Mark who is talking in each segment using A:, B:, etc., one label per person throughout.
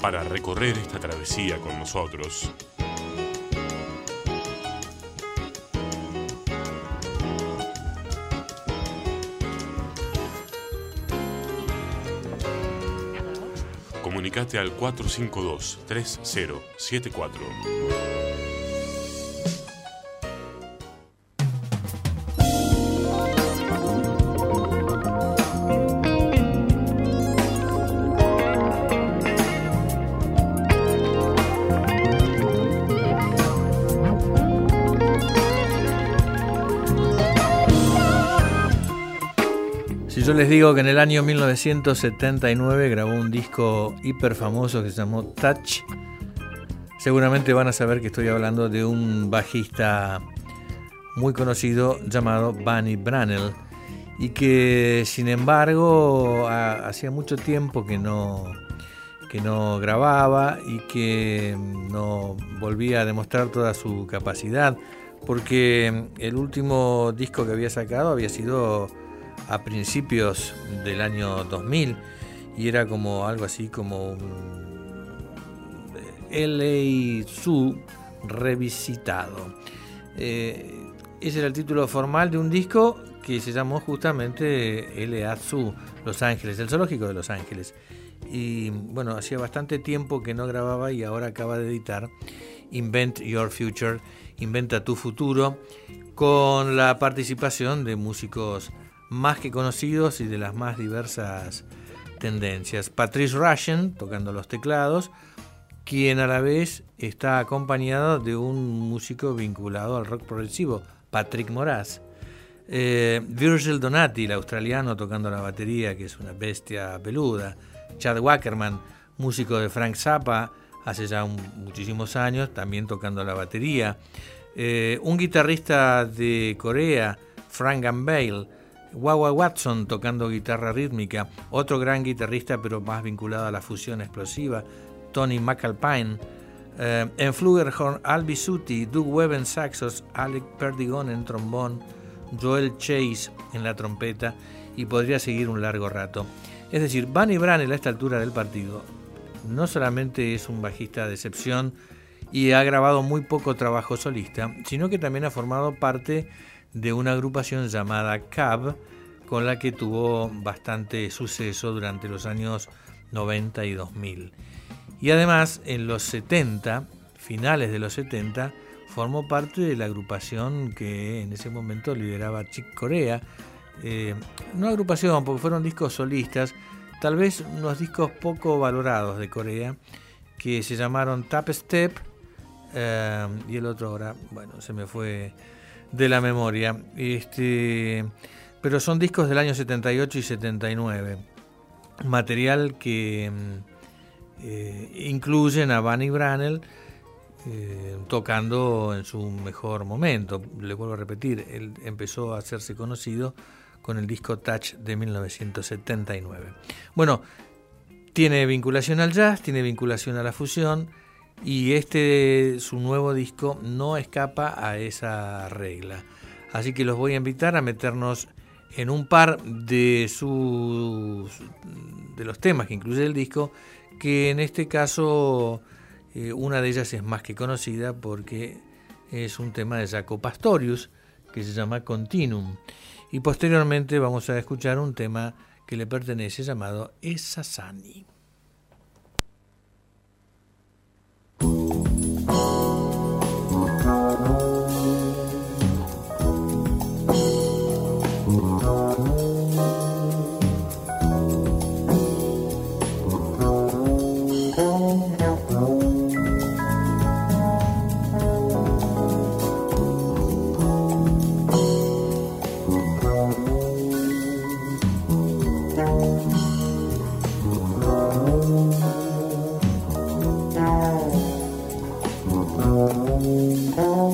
A: Para recorrer esta travesía con nosotros, comunicate al 452-3074.
B: yo les digo que en el año 1979 grabó un disco hiper famoso que se llamó Touch, seguramente van a saber que estoy hablando de un bajista muy conocido llamado Bunny Brannell y que sin embargo hacía mucho tiempo que no, que no grababa y que no volvía a demostrar toda su capacidad porque el último disco que había sacado había sido a principios del año 2000 y era como algo así como un LA Zoo revisitado. Eh, ese era el título formal de un disco que se llamó justamente LA Zoo, Los Ángeles, el zoológico de Los Ángeles. Y bueno, hacía bastante tiempo que no grababa y ahora acaba de editar Invent Your Future, Inventa tu futuro, con la participación de músicos más que conocidos y de las más diversas tendencias. Patrice Russian tocando los teclados, quien a la vez está acompañado de un músico vinculado al rock progresivo, Patrick Moraz. Eh, Virgil Donati, el australiano, tocando la batería, que es una bestia peluda. Chad Wackerman, músico de Frank Zappa, hace ya muchísimos años, también tocando la batería. Eh, un guitarrista de Corea, Frank Gambale, Wawa Watson tocando guitarra rítmica, otro gran guitarrista pero más vinculado a la fusión explosiva, Tony McAlpine, eh, en Flugelhorn Al Bisuti, Doug Webb en saxos, Alec Perdigon en trombón, Joel Chase en la trompeta y podría seguir un largo rato. Es decir, Bunny Brannell a esta altura del partido no solamente es un bajista de excepción y ha grabado muy poco trabajo solista, sino que también ha formado parte de una agrupación llamada CAB, con la que tuvo bastante suceso durante los años 90 y 2000. Y además, en los 70, finales de los 70, formó parte de la agrupación que en ese momento lideraba Chick Corea. Eh, no agrupación, porque fueron discos solistas, tal vez unos discos poco valorados de Corea, que se llamaron Tap Step, eh, y el otro ahora, bueno, se me fue de la memoria. Este, pero son discos del año 78 y 79. Material que mm, eh, incluyen a Bunny Brannell eh, tocando en su mejor momento. Le vuelvo a repetir, él empezó a hacerse conocido con el disco Touch de 1979. Bueno, tiene vinculación al jazz, tiene vinculación a la fusión y este, su nuevo disco, no escapa a esa regla. Así que los voy a invitar a meternos en un par de sus de los temas que incluye el disco, que en este caso eh, una de ellas es más que conocida porque es un tema de Jaco Pastorius que se llama Continuum. Y posteriormente vamos a escuchar un tema que le pertenece llamado Esasani.
C: Thank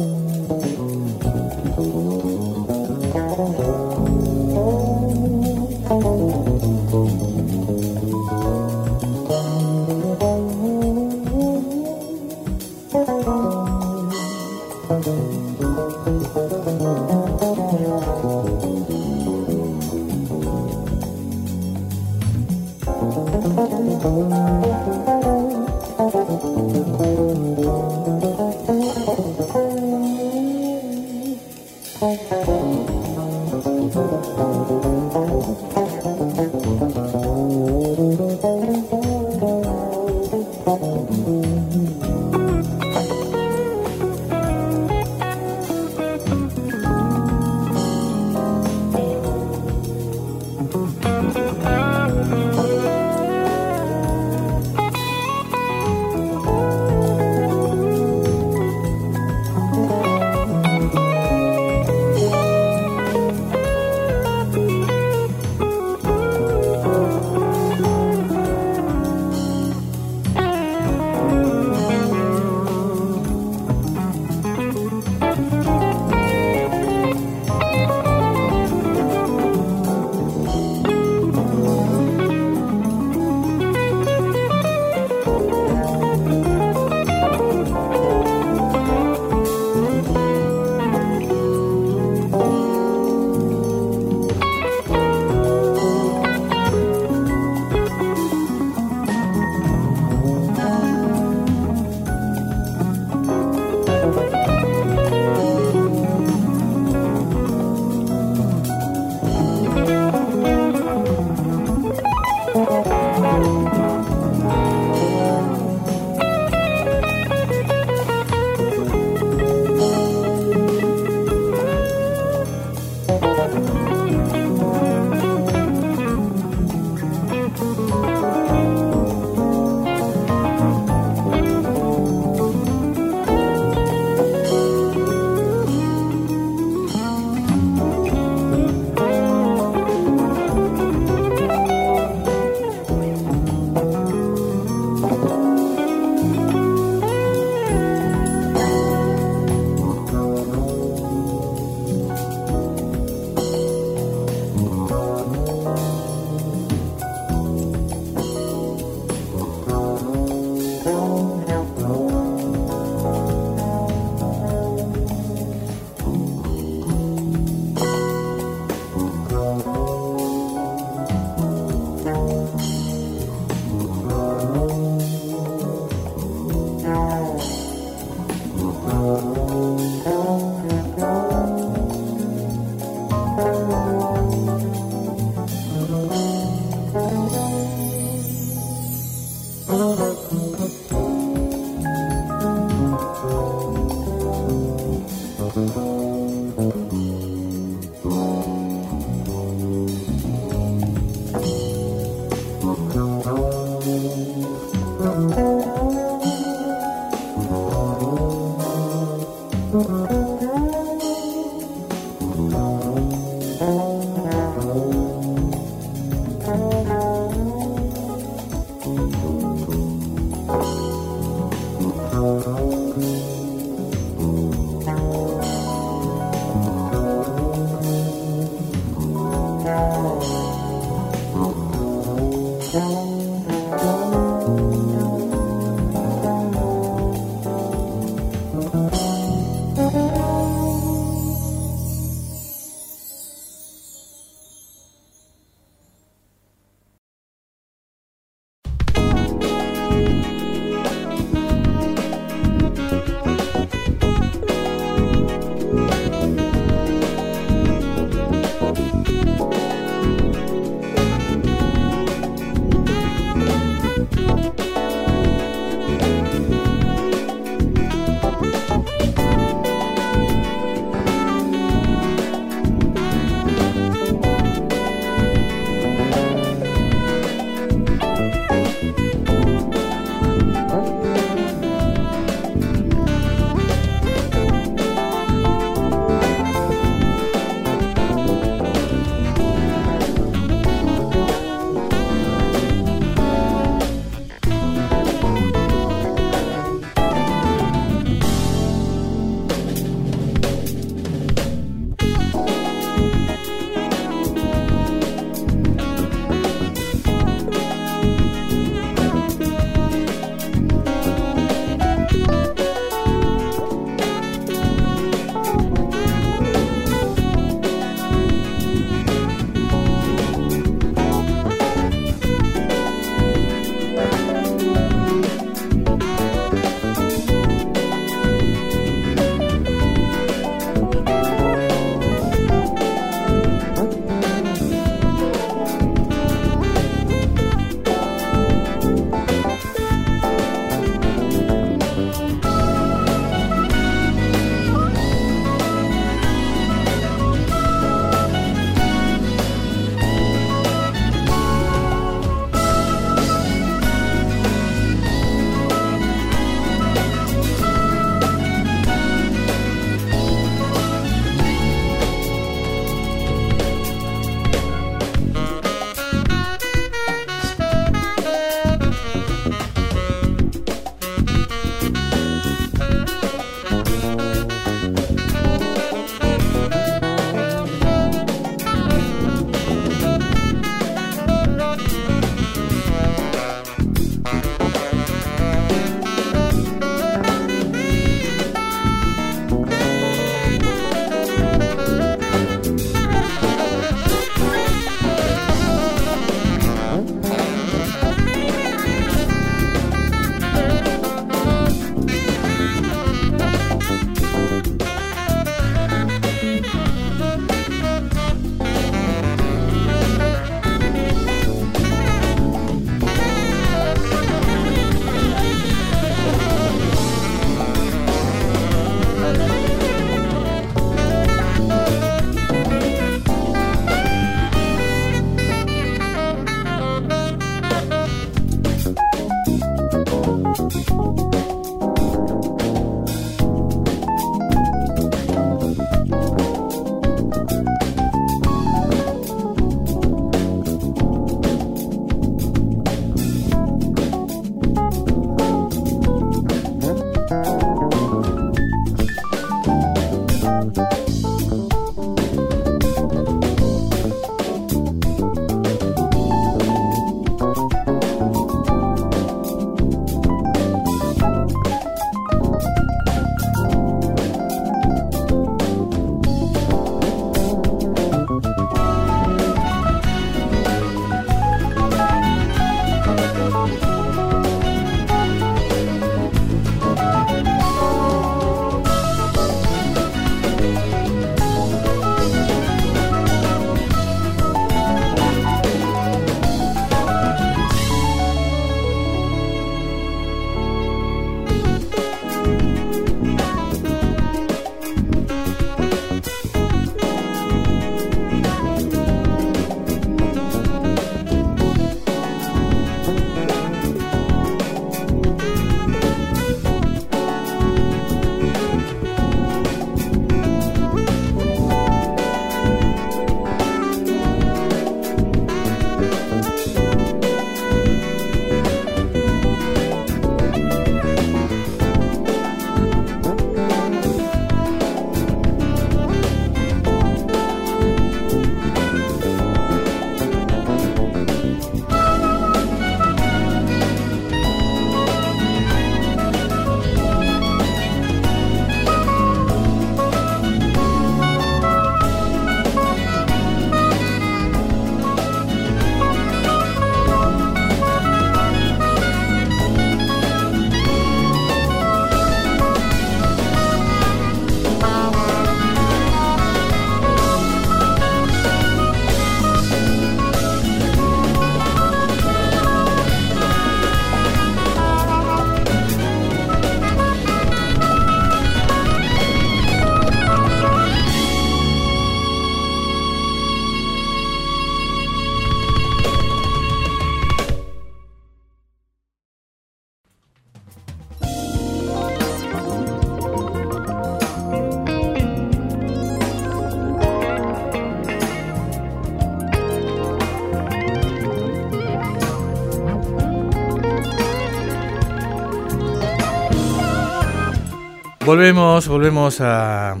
B: Volvemos, volvemos a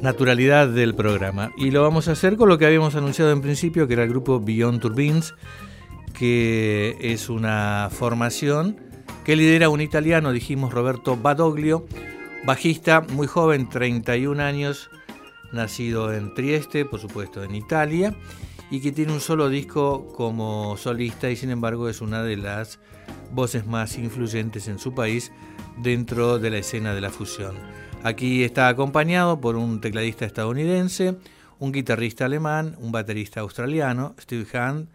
B: naturalidad del programa. Y lo vamos a hacer con lo que habíamos anunciado en principio, que era el grupo Beyond Turbines, que es una formación que lidera un italiano, dijimos Roberto Badoglio, bajista muy joven, 31 años, nacido en Trieste, por supuesto en Italia, y que tiene un solo disco como solista y sin embargo es una de las voces más influyentes en su país dentro de la escena de la fusión. Aquí está acompañado por un tecladista estadounidense, un guitarrista alemán, un baterista australiano, Steve Hunt,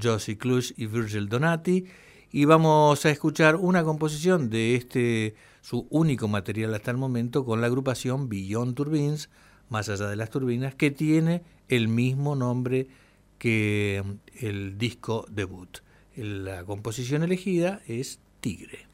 B: Josie Cluj y Virgil Donati, y vamos a escuchar una composición de este su único material hasta el momento con la agrupación Beyond Turbines, más allá de las turbinas, que tiene el mismo nombre que el disco debut. La composición elegida es Tigre.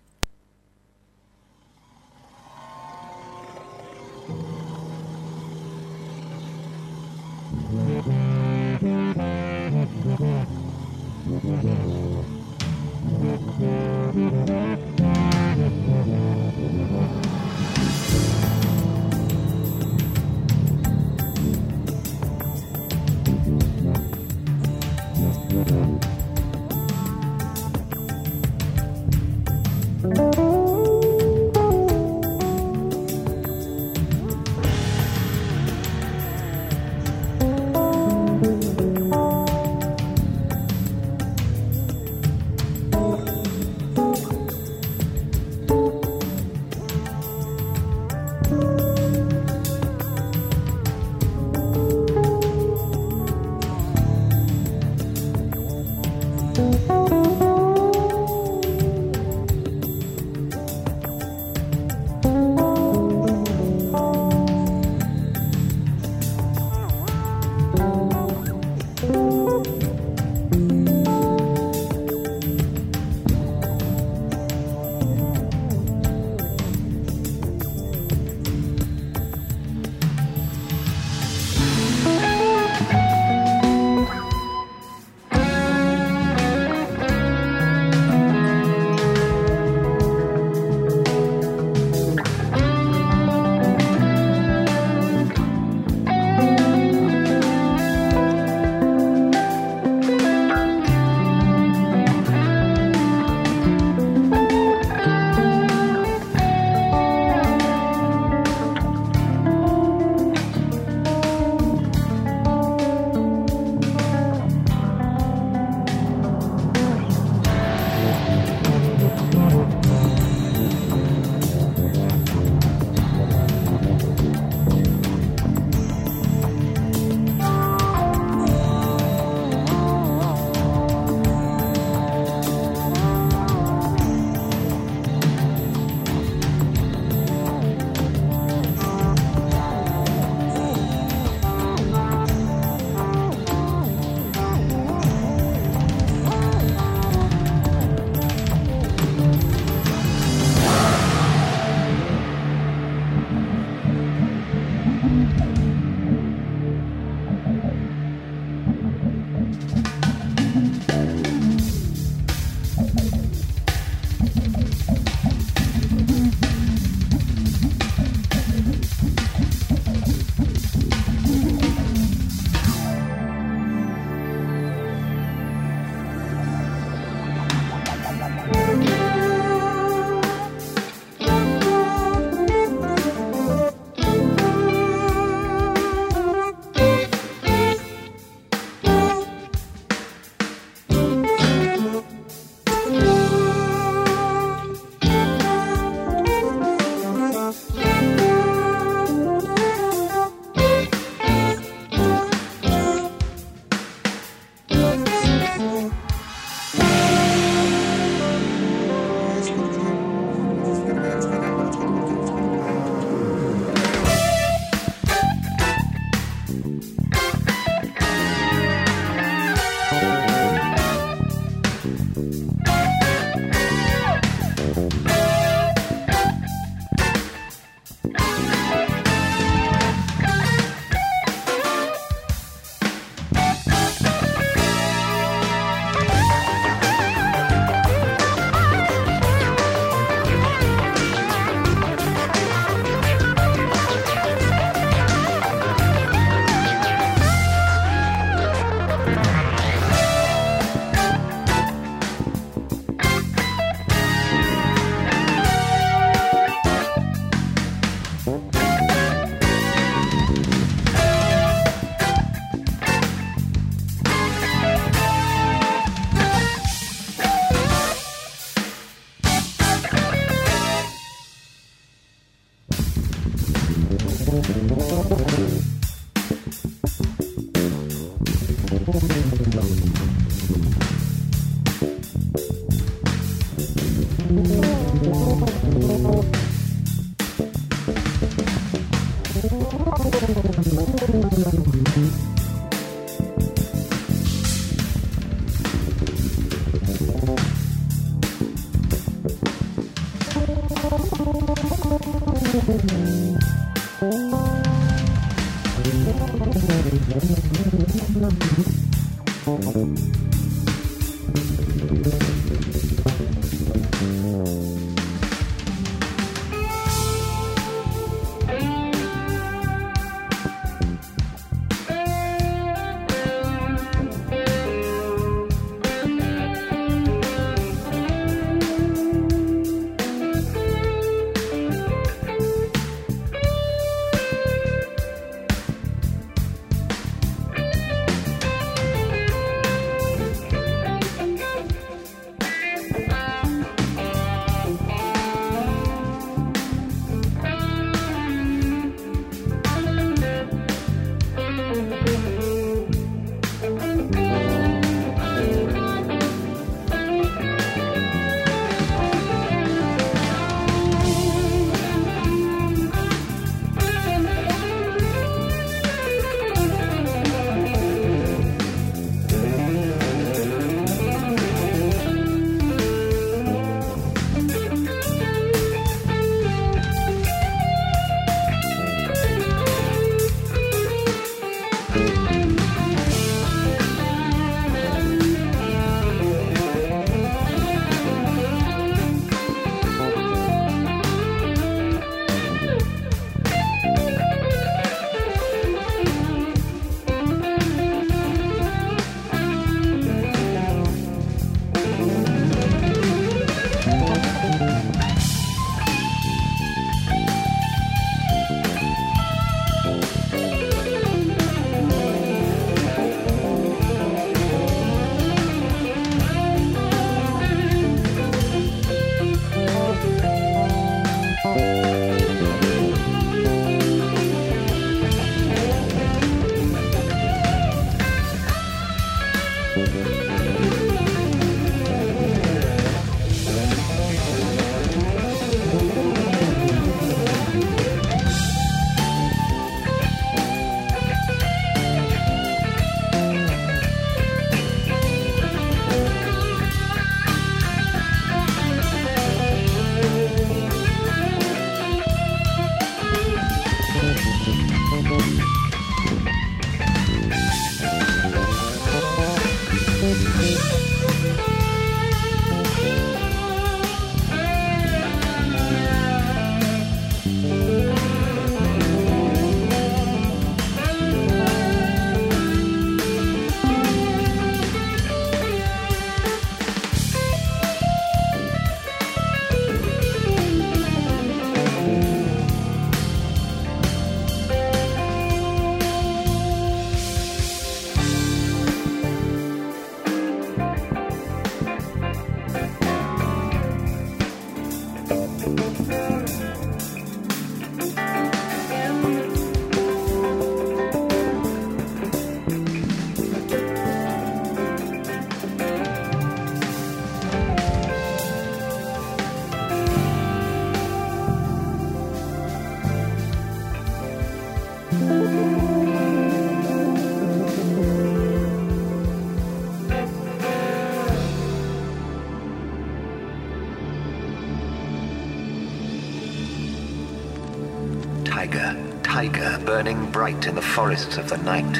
C: Bright in the forests of the night.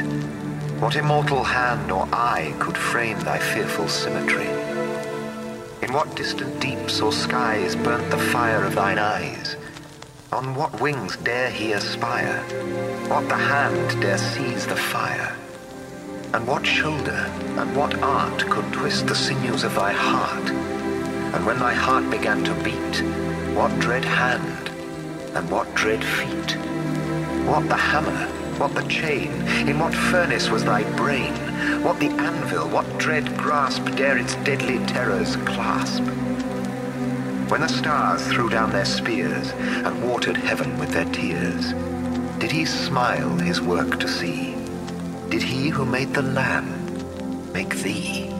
C: What immortal hand or eye could frame thy fearful symmetry? In what distant deeps or skies burnt the fire of thine eyes? On what wings dare he aspire? What the hand dare seize the fire? And what shoulder and what art could twist the sinews of thy heart? And when thy heart began to beat, what dread hand and what dread feet? What the hammer? What the chain? In what furnace was thy brain? What the anvil? What dread grasp dare its deadly terrors clasp? When the stars threw down their spears and watered heaven with their tears, did he smile his work to see? Did he who made the lamb make thee?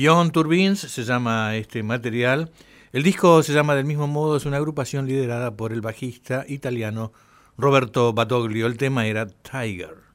B: Beyond Turbines se llama este material. El disco se llama del mismo modo, es una agrupación liderada por el bajista italiano Roberto Batoglio. El tema era Tiger.